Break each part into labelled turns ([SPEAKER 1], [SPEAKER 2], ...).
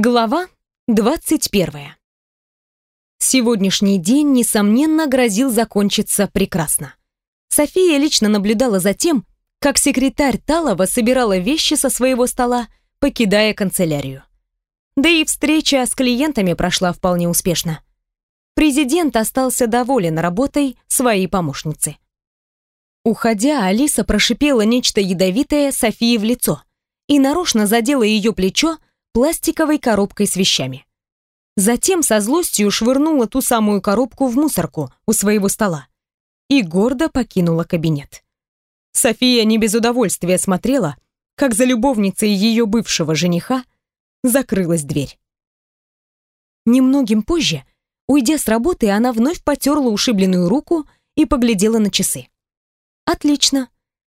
[SPEAKER 1] Глава 21. Сегодняшний день, несомненно, грозил закончиться прекрасно. София лично наблюдала за тем, как секретарь Талова собирала вещи со своего стола, покидая канцелярию. Да и встреча с клиентами прошла вполне успешно. Президент остался доволен работой своей помощницы. Уходя, Алиса прошипела нечто ядовитое Софии в лицо и нарочно задела ее плечо, пластиковой коробкой с вещами. Затем со злостью швырнула ту самую коробку в мусорку у своего стола и гордо покинула кабинет. София не без удовольствия смотрела, как за любовницей ее бывшего жениха закрылась дверь. Немногим позже, уйдя с работы, она вновь потерла ушибленную руку и поглядела на часы. Отлично.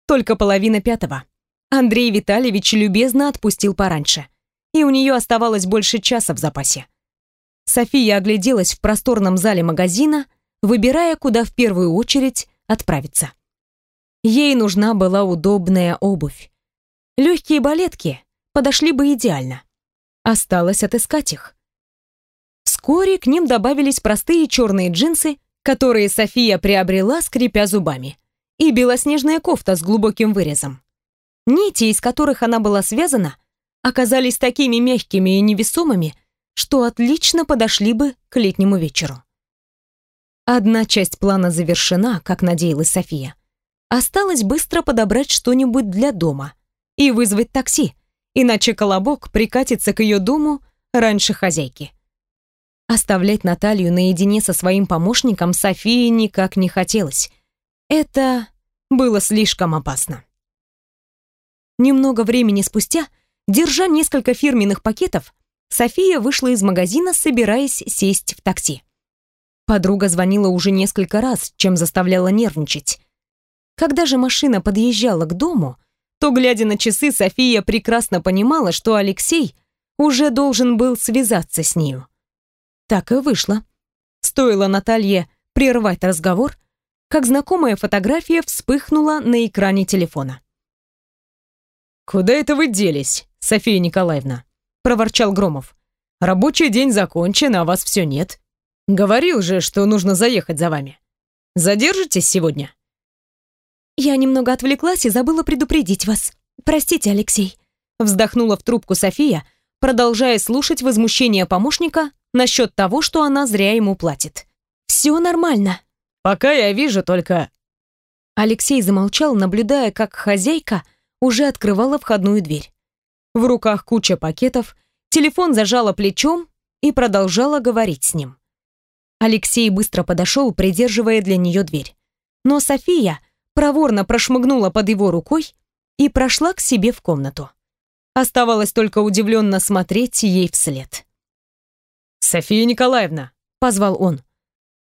[SPEAKER 1] Только половина пятого. Андрей Витальевич любезно отпустил пораньше и у нее оставалось больше часа в запасе. София огляделась в просторном зале магазина, выбирая, куда в первую очередь отправиться. Ей нужна была удобная обувь. Легкие балетки подошли бы идеально. Осталось отыскать их. Вскоре к ним добавились простые черные джинсы, которые София приобрела, скрипя зубами, и белоснежная кофта с глубоким вырезом. Нити, из которых она была связана, оказались такими мягкими и невесомыми, что отлично подошли бы к летнему вечеру. Одна часть плана завершена, как надеялась София. Осталось быстро подобрать что-нибудь для дома и вызвать такси, иначе Колобок прикатится к ее дому раньше хозяйки. Оставлять Наталью наедине со своим помощником Софии никак не хотелось. Это было слишком опасно. Немного времени спустя Держа несколько фирменных пакетов, София вышла из магазина, собираясь сесть в такси. Подруга звонила уже несколько раз, чем заставляла нервничать. Когда же машина подъезжала к дому, то, глядя на часы, София прекрасно понимала, что Алексей уже должен был связаться с нею. Так и вышло. Стоило Наталье прервать разговор, как знакомая фотография вспыхнула на экране телефона.
[SPEAKER 2] «Куда это вы делись?» София Николаевна», — проворчал Громов. «Рабочий день закончен, а вас все нет. Говорил же, что нужно заехать за вами. Задержитесь сегодня?»
[SPEAKER 1] «Я немного отвлеклась и забыла предупредить вас. Простите, Алексей», — вздохнула в трубку София, продолжая слушать возмущение помощника насчет того, что она зря ему платит. «Все нормально».
[SPEAKER 2] «Пока я вижу только...»
[SPEAKER 1] Алексей замолчал, наблюдая, как хозяйка уже открывала входную дверь. В руках куча пакетов, телефон зажала плечом и продолжала говорить с ним. Алексей быстро подошел, придерживая для нее дверь. Но София проворно прошмыгнула под его рукой и прошла к себе в комнату. Оставалось только удивленно смотреть ей вслед.
[SPEAKER 2] «София Николаевна!» — позвал он.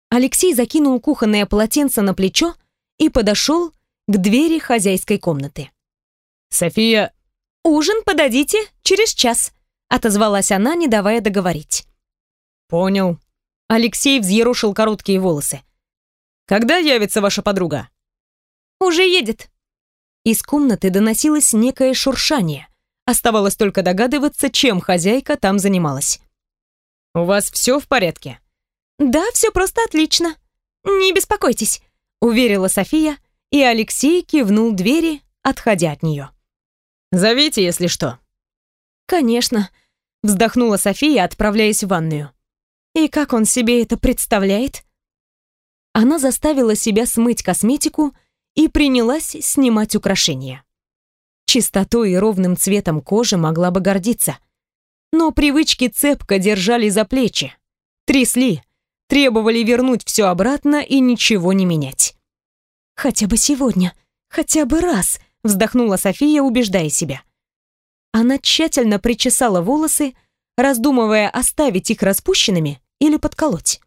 [SPEAKER 1] Алексей закинул кухонное полотенце на плечо и подошел к двери хозяйской комнаты.
[SPEAKER 2] «София...»
[SPEAKER 1] «Ужин подадите через час», — отозвалась она, не давая договорить.
[SPEAKER 2] «Понял».
[SPEAKER 1] Алексей взъерошил короткие волосы.
[SPEAKER 2] «Когда явится ваша подруга?»
[SPEAKER 1] «Уже едет». Из комнаты доносилось некое шуршание. Оставалось только догадываться, чем хозяйка там занималась.
[SPEAKER 2] «У вас все в порядке?»
[SPEAKER 1] «Да, все просто отлично. Не беспокойтесь», — уверила София, и Алексей кивнул двери, отходя от нее.
[SPEAKER 2] Зовите, если что».
[SPEAKER 1] «Конечно», — вздохнула София, отправляясь в ванную. «И как он себе это представляет?» Она заставила себя смыть косметику и принялась снимать украшения. Чистотой и ровным цветом кожи могла бы гордиться. Но привычки цепко держали за плечи, трясли, требовали вернуть все обратно и ничего не менять. «Хотя бы сегодня, хотя бы раз», вздохнула София, убеждая себя. Она тщательно причесала волосы, раздумывая, оставить их распущенными или подколоть.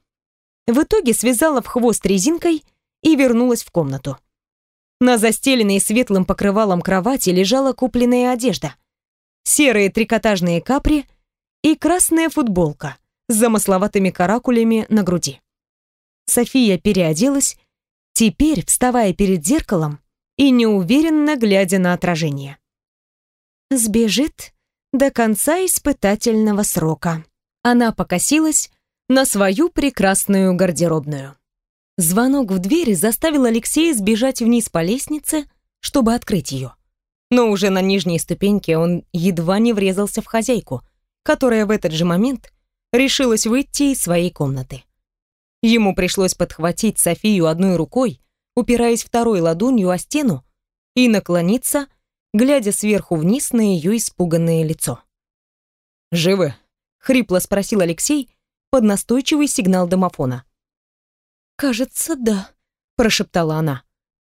[SPEAKER 1] В итоге связала в хвост резинкой и вернулась в комнату. На застеленной светлым покрывалом кровати лежала купленная одежда. Серые трикотажные капри и красная футболка с замысловатыми каракулями на груди. София переоделась, теперь, вставая перед зеркалом, и неуверенно глядя на отражение. «Сбежит, до конца испытательного срока. Она покосилась на свою прекрасную гардеробную. Звонок в дверь заставил Алексея сбежать вниз по лестнице, чтобы открыть ее. Но уже на нижней ступеньке он едва не врезался в хозяйку, которая в этот же момент решилась выйти из своей комнаты. Ему пришлось подхватить Софию одной рукой, упираясь второй ладонью о стену, и наклониться, глядя сверху вниз на ее испуганное лицо.
[SPEAKER 2] «Живы?» — хрипло спросил Алексей под настойчивый сигнал домофона.
[SPEAKER 1] «Кажется, да», — прошептала она.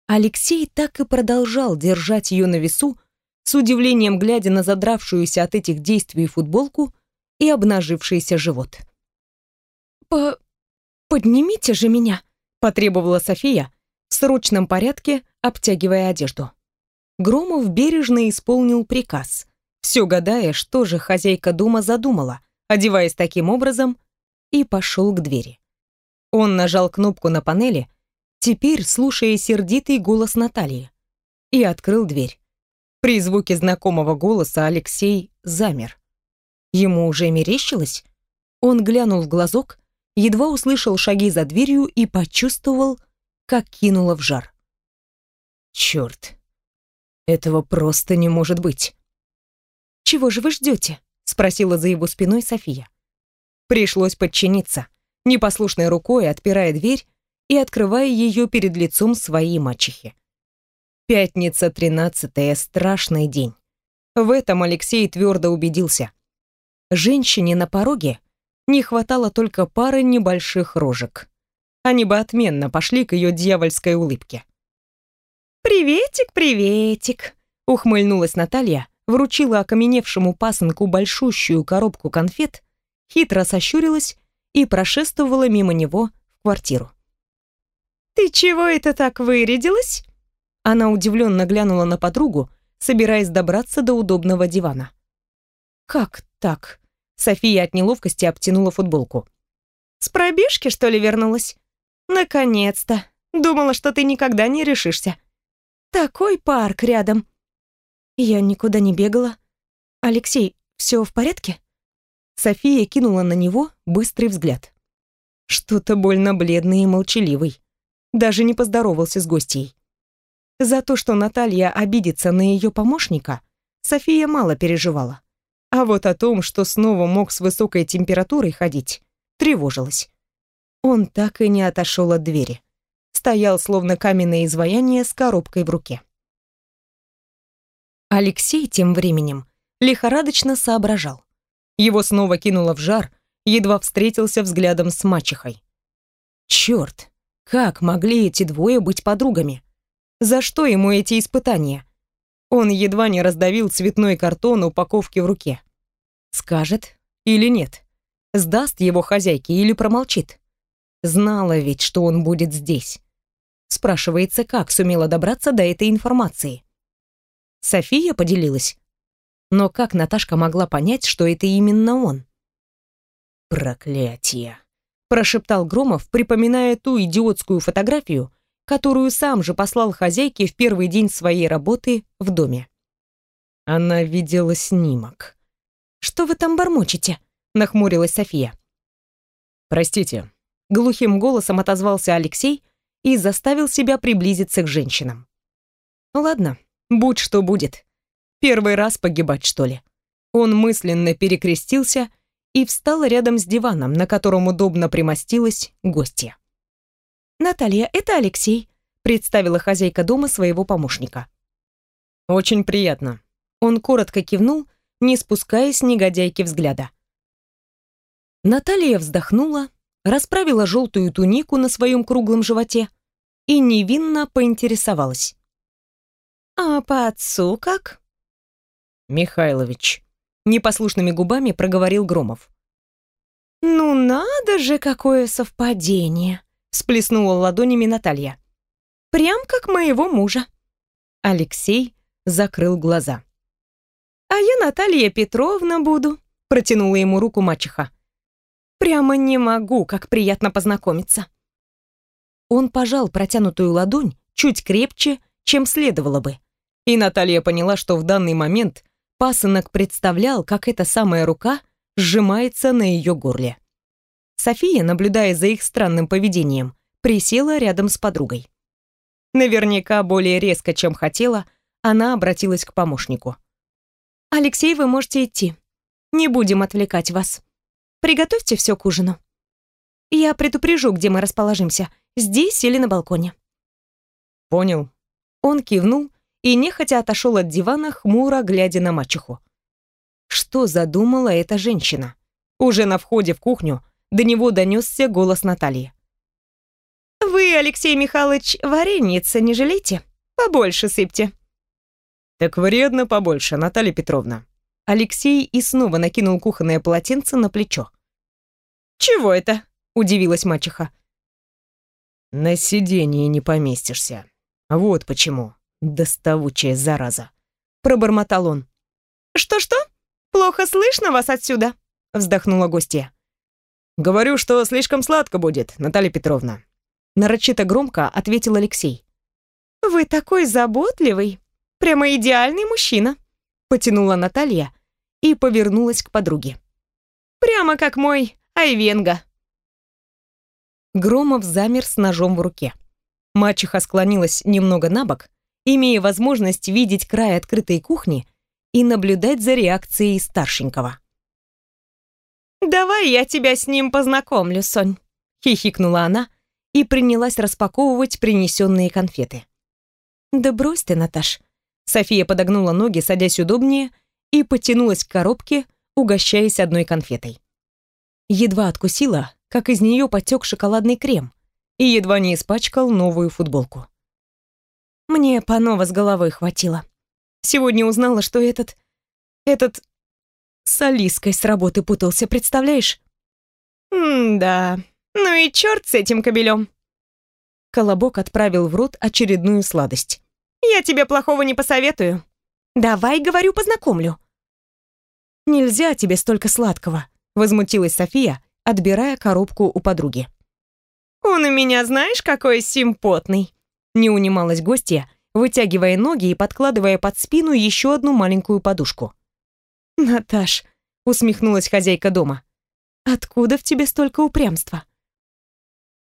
[SPEAKER 1] Алексей так и продолжал держать ее на весу, с удивлением глядя на задравшуюся от этих действий футболку и обнажившийся живот. «По... поднимите же меня», — потребовала София, в срочном порядке обтягивая одежду. Громов бережно исполнил приказ, все гадая, что же хозяйка дома задумала, одеваясь таким образом, и пошел к двери. Он нажал кнопку на панели, теперь слушая сердитый голос Натальи, и открыл дверь. При звуке знакомого голоса Алексей замер. Ему уже мерещилось? Он глянул в глазок, едва услышал шаги за дверью и почувствовал, как кинуло в жар.
[SPEAKER 2] Черт, этого просто не может быть.
[SPEAKER 1] «Чего же вы ждете?» — спросила за его спиной София.
[SPEAKER 2] Пришлось подчиниться, непослушной рукой отпирая дверь и открывая ее перед лицом своей мачехи. Пятница тринадцатая — страшный день. В этом Алексей твердо убедился. Женщине на пороге не хватало только пары небольших рожек. Они бы отменно пошли к ее дьявольской улыбке.
[SPEAKER 1] «Приветик, приветик!» — ухмыльнулась Наталья, вручила окаменевшему пасынку большущую коробку конфет, хитро сощурилась и прошествовала мимо него в квартиру. «Ты чего это так вырядилась?» Она удивленно глянула на подругу, собираясь добраться до удобного дивана.
[SPEAKER 2] «Как так?» София от неловкости обтянула футболку.
[SPEAKER 1] «С пробежки, что ли, вернулась? Наконец-то! Думала, что ты никогда не решишься. Такой парк рядом!» Я никуда не бегала. «Алексей, все в порядке?»
[SPEAKER 2] София кинула на него быстрый взгляд. Что-то больно бледный и молчаливый. Даже не поздоровался с гостьей. За то, что Наталья обидится на ее помощника, София мало переживала. А вот о том, что снова мог с высокой температурой ходить, тревожилась. Он так и не отошел от двери. Стоял, словно каменное изваяние, с коробкой в руке. Алексей тем временем лихорадочно соображал. Его снова кинуло в жар, едва встретился взглядом с мачехой. Черт, как могли эти двое быть подругами? За что ему эти испытания? Он едва не раздавил цветной картон упаковки в руке. Скажет или нет? Сдаст его хозяйке или промолчит? Знала ведь, что он будет здесь. Спрашивается, как сумела добраться до этой информации. София поделилась. Но как Наташка могла понять, что это именно он? «Проклятие!» – прошептал Громов, припоминая ту идиотскую фотографию, которую сам же послал хозяйке в первый день своей работы в доме. Она видела снимок.
[SPEAKER 1] «Что вы там бормочете?» — нахмурилась София.
[SPEAKER 2] «Простите», — глухим голосом отозвался Алексей и заставил себя приблизиться к женщинам. «Ладно, будь что будет. Первый раз погибать, что ли?» Он мысленно перекрестился и встал рядом с диваном, на котором удобно примостилась гостья.
[SPEAKER 1] «Наталья, это Алексей», — представила хозяйка дома своего помощника.
[SPEAKER 2] «Очень приятно». Он коротко кивнул, не спуская с негодяйки взгляда. Наталья вздохнула, расправила желтую тунику на своем круглом животе и невинно поинтересовалась.
[SPEAKER 1] «А по отцу как?»
[SPEAKER 2] «Михайлович», — непослушными губами проговорил Громов.
[SPEAKER 1] «Ну надо же, какое совпадение!» Сплеснула ладонями Наталья. Прям как моего мужа.
[SPEAKER 2] Алексей закрыл глаза.
[SPEAKER 1] А я Наталья Петровна буду, протянула ему руку мачеха. Прямо не могу, как приятно познакомиться.
[SPEAKER 2] Он пожал протянутую ладонь чуть крепче, чем следовало бы. И Наталья поняла, что в данный момент
[SPEAKER 1] Пасынок представлял, как эта самая рука сжимается на ее горле. София, наблюдая за их странным поведением, присела рядом с подругой. Наверняка более резко, чем хотела, она обратилась к помощнику. «Алексей, вы можете идти. Не будем отвлекать вас. Приготовьте все к ужину. Я предупрежу, где мы расположимся, здесь или на балконе».
[SPEAKER 2] «Понял».
[SPEAKER 1] Он кивнул и нехотя отошел от дивана, хмуро глядя на мачеху. Что задумала эта женщина? Уже на входе в кухню до него донесся голос Натальи. «Вы, Алексей Михайлович, вареница не жалейте? Побольше сыпьте».
[SPEAKER 2] «Так вредно побольше, Наталья Петровна».
[SPEAKER 1] Алексей и снова накинул кухонное полотенце на плечо. «Чего это?» — удивилась мачеха.
[SPEAKER 2] «На сиденье не поместишься. Вот почему, доставучая зараза», — пробормотал он.
[SPEAKER 1] «Что-что? Плохо слышно вас отсюда?» — вздохнула гостья.
[SPEAKER 2] «Говорю, что слишком сладко будет, Наталья Петровна», —
[SPEAKER 1] нарочито громко ответил Алексей. «Вы такой заботливый, прямо идеальный мужчина», — потянула Наталья и повернулась к подруге. «Прямо как мой Айвенга». Громов замер с ножом в руке. Мачеха склонилась немного на бок, имея возможность видеть край открытой кухни и наблюдать за реакцией старшенького. «Давай я тебя с ним познакомлю, Сонь», — хихикнула она и принялась распаковывать принесенные конфеты. «Да брось ты, Наташ». София подогнула ноги, садясь удобнее, и потянулась к коробке, угощаясь одной конфетой. Едва откусила, как из нее потек шоколадный крем, и едва не испачкал новую футболку. Мне панова с головой хватило. Сегодня узнала, что этот... этот с Алиской с работы путался, представляешь? М-да. Ну и черт с этим кобелем. Колобок отправил в рот очередную сладость. Я тебе плохого не посоветую. Давай, говорю, познакомлю. Нельзя тебе столько сладкого, возмутилась София, отбирая коробку у подруги. Он у меня, знаешь, какой симпотный. Не унималась гостья, вытягивая ноги и подкладывая под спину еще одну маленькую подушку. «Наташ», — усмехнулась хозяйка дома, — «откуда в тебе столько упрямства?»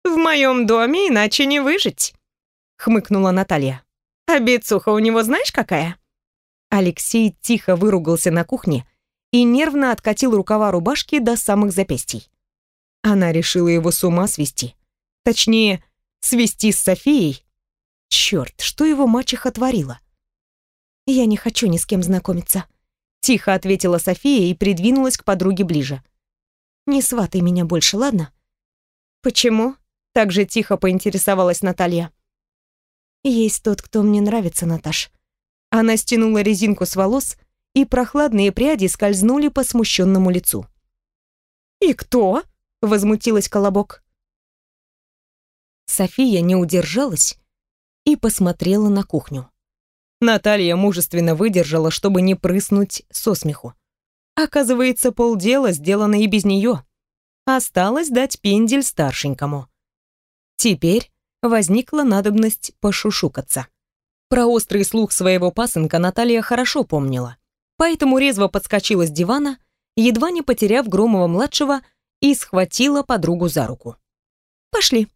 [SPEAKER 1] «В моем доме иначе не выжить», — хмыкнула Наталья. «А бицуха у него знаешь какая?» Алексей тихо выругался на кухне и нервно откатил рукава рубашки до самых запястий. Она решила его с ума свести. Точнее, свести с Софией. Черт, что его мачеха творила? «Я не хочу ни с кем знакомиться», Тихо ответила София и придвинулась к подруге ближе. «Не сватай меня больше, ладно?» «Почему?» — так же тихо поинтересовалась Наталья. «Есть тот, кто мне нравится, Наташ». Она стянула резинку с волос, и прохладные пряди скользнули по смущенному лицу. «И кто?» — возмутилась Колобок. София не удержалась и посмотрела на кухню. Наталья мужественно выдержала, чтобы не прыснуть со смеху. Оказывается, полдела сделано и без нее. Осталось дать пендель старшенькому. Теперь возникла надобность пошушукаться. Про острый слух своего пасынка Наталья хорошо помнила, поэтому резво подскочила с дивана, едва не потеряв Громова-младшего, и схватила подругу за руку. «Пошли».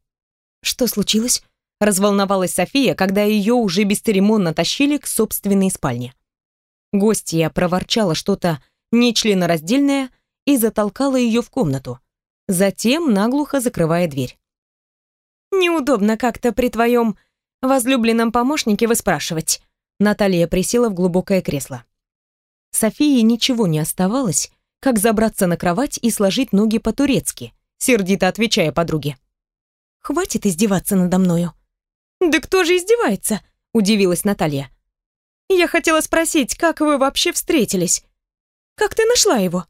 [SPEAKER 1] «Что случилось?» Разволновалась София, когда ее уже бесцеремонно тащили к собственной спальне. Гостья проворчала что-то нечленораздельное и затолкала ее в комнату, затем наглухо закрывая дверь. «Неудобно как-то при твоем возлюбленном помощнике выспрашивать». Наталья присела в глубокое кресло. Софии ничего не оставалось, как забраться на кровать и сложить ноги по-турецки, сердито отвечая подруге. «Хватит издеваться надо мною. «Да кто же издевается?» – удивилась Наталья. «Я хотела спросить, как вы вообще встретились? Как ты нашла его?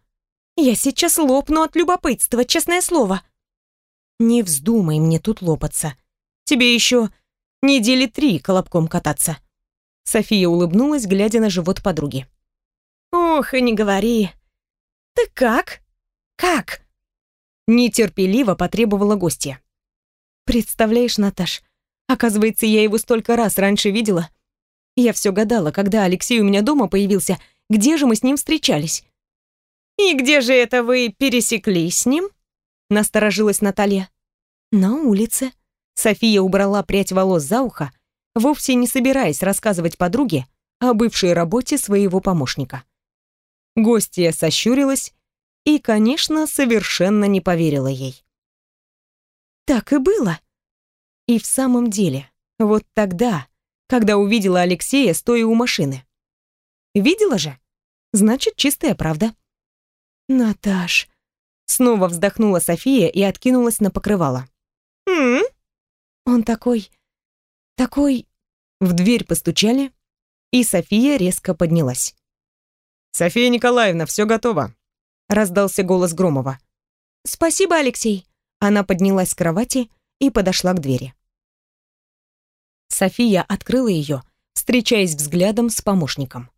[SPEAKER 1] Я сейчас лопну от любопытства, честное слово». «Не вздумай мне тут лопаться. Тебе еще недели три колобком кататься». София улыбнулась, глядя на живот подруги. «Ох, и не говори. Ты как? Как?» Нетерпеливо потребовала гостья. «Представляешь, Наташ, Оказывается, я его столько раз раньше видела. Я все гадала, когда Алексей у меня дома появился, где же мы с ним встречались.
[SPEAKER 2] «И где же это вы пересеклись с ним?» Насторожилась Наталья.
[SPEAKER 1] «На улице». София убрала прядь волос за ухо, вовсе не собираясь рассказывать подруге о бывшей работе своего помощника. Гостья сощурилась и, конечно, совершенно не поверила ей. Так и было. И в самом деле, вот тогда, когда увидела Алексея, стоя у машины. Видела же? Значит, чистая правда. Наташ. Снова вздохнула София и откинулась на покрывало.
[SPEAKER 2] «М?
[SPEAKER 1] Он такой... такой... В дверь постучали, и София резко поднялась.
[SPEAKER 2] «София Николаевна, все готово», — раздался голос Громова.
[SPEAKER 1] «Спасибо, Алексей». Она поднялась с кровати и подошла к двери. София открыла ее, встречаясь взглядом с помощником.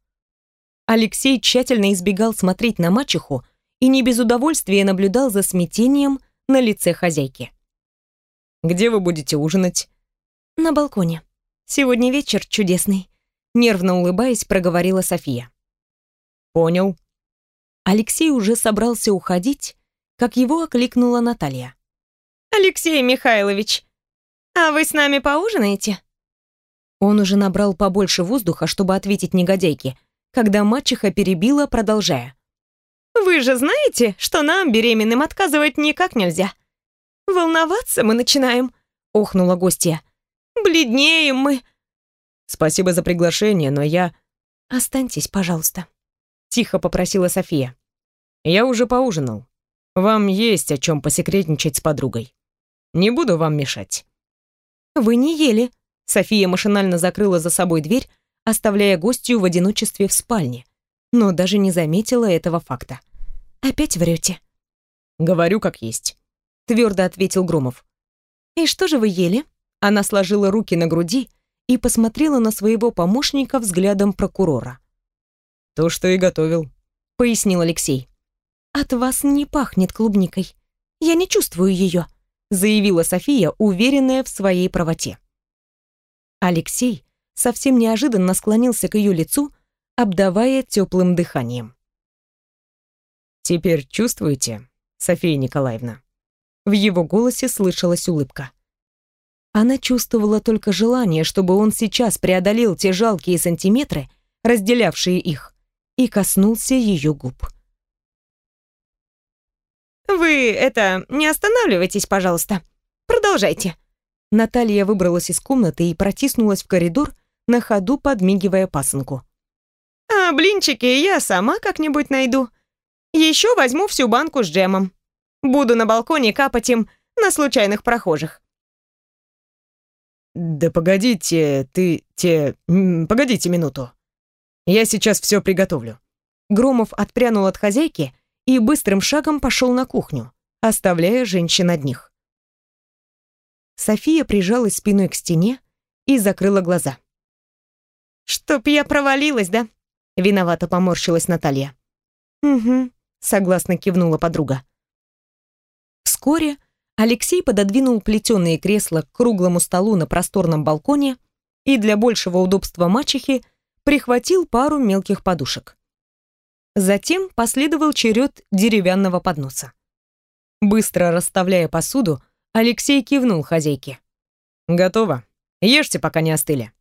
[SPEAKER 1] Алексей тщательно избегал смотреть на мачеху и не без удовольствия наблюдал за смятением на лице хозяйки.
[SPEAKER 2] «Где вы будете ужинать?»
[SPEAKER 1] «На балконе. Сегодня вечер чудесный», — нервно улыбаясь, проговорила София.
[SPEAKER 2] «Понял».
[SPEAKER 1] Алексей уже собрался уходить, как его окликнула Наталья.
[SPEAKER 2] «Алексей Михайлович, а вы с нами поужинаете?»
[SPEAKER 1] Он уже набрал побольше воздуха, чтобы ответить негодяйке, когда мачеха перебила, продолжая.
[SPEAKER 2] «Вы же знаете, что нам, беременным, отказывать никак нельзя. Волноваться мы начинаем», — охнула гостья. «Бледнеем мы».
[SPEAKER 1] «Спасибо за приглашение, но я...» «Останьтесь, пожалуйста», — тихо попросила София.
[SPEAKER 2] «Я уже поужинал. Вам есть о чем посекретничать с подругой. Не буду вам мешать».
[SPEAKER 1] «Вы не ели», — София машинально закрыла за собой дверь, оставляя гостью в одиночестве в спальне, но даже не заметила этого факта. «Опять врете?»
[SPEAKER 2] «Говорю, как есть», — твердо ответил Громов.
[SPEAKER 1] «И что же вы ели?» Она сложила руки на груди и посмотрела на своего помощника взглядом прокурора.
[SPEAKER 2] «То, что и готовил», —
[SPEAKER 1] пояснил Алексей. «От вас не пахнет клубникой. Я не чувствую ее», — заявила София, уверенная в своей правоте. Алексей совсем неожиданно склонился к ее лицу, обдавая теплым дыханием.
[SPEAKER 2] «Теперь чувствуете, София Николаевна?» В его голосе слышалась улыбка.
[SPEAKER 1] Она чувствовала только желание, чтобы он сейчас преодолел те жалкие сантиметры, разделявшие их, и коснулся ее губ.
[SPEAKER 2] «Вы, это, не останавливайтесь, пожалуйста. Продолжайте».
[SPEAKER 1] Наталья выбралась из комнаты и протиснулась в коридор, на ходу подмигивая пасынку.
[SPEAKER 2] «А блинчики я сама как-нибудь найду. Еще возьму всю банку с джемом. Буду на балконе капать им на случайных прохожих».
[SPEAKER 3] «Да погодите, ты, те... Погодите минуту. Я сейчас все приготовлю».
[SPEAKER 1] Громов отпрянул от хозяйки и быстрым шагом пошел на кухню, оставляя женщин одних. София прижалась спиной к стене и закрыла глаза.
[SPEAKER 2] «Чтоб я провалилась, да?» Виновато поморщилась Наталья.
[SPEAKER 1] «Угу», — согласно кивнула подруга. Вскоре Алексей пододвинул плетеные кресла к круглому столу на просторном балконе и для большего удобства мачехи прихватил пару мелких подушек. Затем последовал черед деревянного подноса. Быстро расставляя посуду, Алексей кивнул хозяйке.
[SPEAKER 3] «Готово. Ешьте, пока не остыли».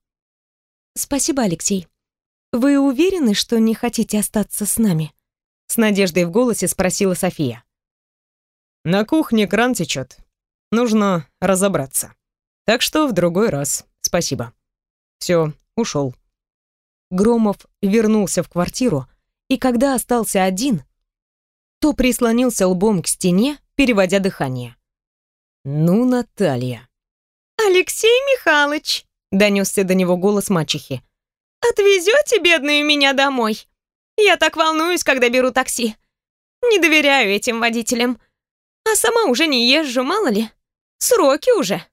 [SPEAKER 1] «Спасибо, Алексей. Вы уверены, что не хотите остаться с нами?» С надеждой в голосе спросила София.
[SPEAKER 3] «На кухне кран течет. Нужно разобраться. Так что в другой раз. Спасибо. Все, ушел».
[SPEAKER 1] Громов вернулся в квартиру, и когда остался один, то прислонился лбом к стене, переводя дыхание.
[SPEAKER 3] «Ну, Наталья».
[SPEAKER 2] «Алексей Михайлович!» донесся до него голос мачехи. «Отвезете бедную меня домой? Я так волнуюсь, когда беру такси. Не доверяю этим водителям. А сама уже не езжу, мало ли. Сроки уже».